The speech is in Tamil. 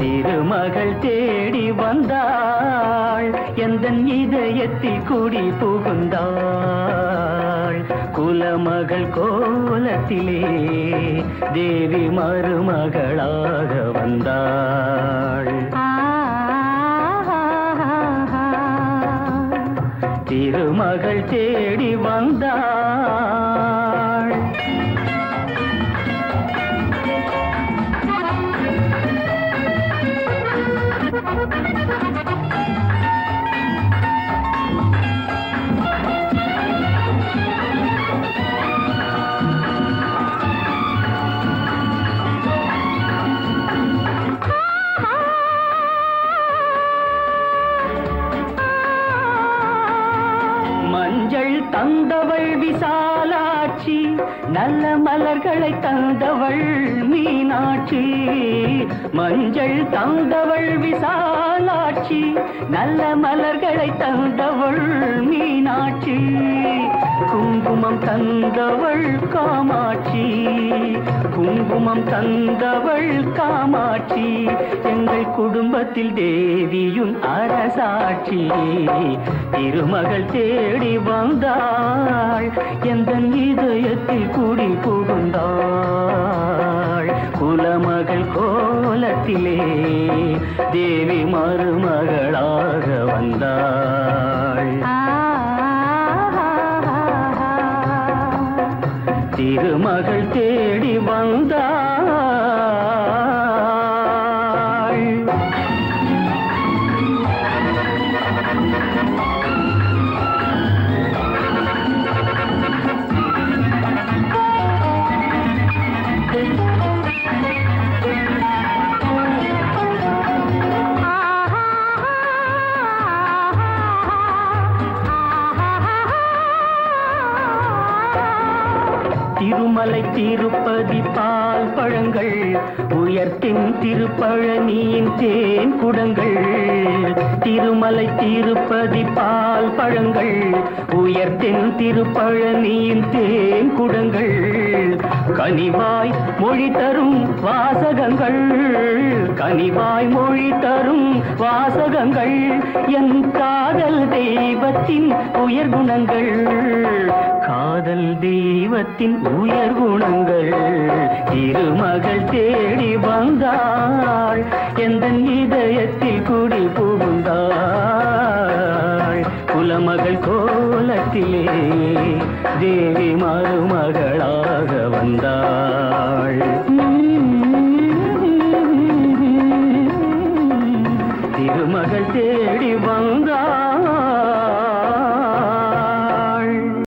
திருமகள் தேடி வந்தாள். எந்த இதயத்தில் குடி புகுந்தாள். குலமகள் கோலத்திலே தேவி மருமகளாக வந்தாள். திருமகள் தேடி வந்தாள். தந்தவள் விசாலாட்சி நல்ல மலர்களை தந்தவள் மீனாட்சி. மஞ்சள் தந்தவள் விசாலாட்சி நல்ல மலர்களை தந்தவள் மீனாட்சி. குங்குமம் தந்தவள் காமாட்சி. குங்குமம் தந்தவள் காமாட்சி. எங்கள் குடும்பத்தில் தேவியும் அரசாட்சி. திருமகள் தேடி வந்தாள் எந்த இதயத்தில் குடி புகுந்தாள். குலமகள் கோலத்திலே தேவி மருமகளாக வந்தாள். திருமகள் தேடி வந்தாள் திருமலை திருப்பதி பால் பழங்கள் உயர்த்தின் திருப்பழனியின் தேன் குடங்கள். திருமலை திருப்பதி பால் பழங்கள் உயர்த்தின் திருப்பழனியின் தேன் குடங்கள். கனிவாய் மொழி தரும் வாசகங்கள் கனிவாய் மொழி தரும் வாசகங்கள். என் காதல் தெய்வத்தின் உயர் குணங்கள் காதல் தெய்வத்தின் உயர் குணங்கள். இருமகள் தேடி வந்தாள் எந்த இதயத்தில் குடி புகுந்தாள். குலமகள் கோலத்திலே தேவி மருமகளாக வந்தாள். திருமகள் தேடி வந்தாள்.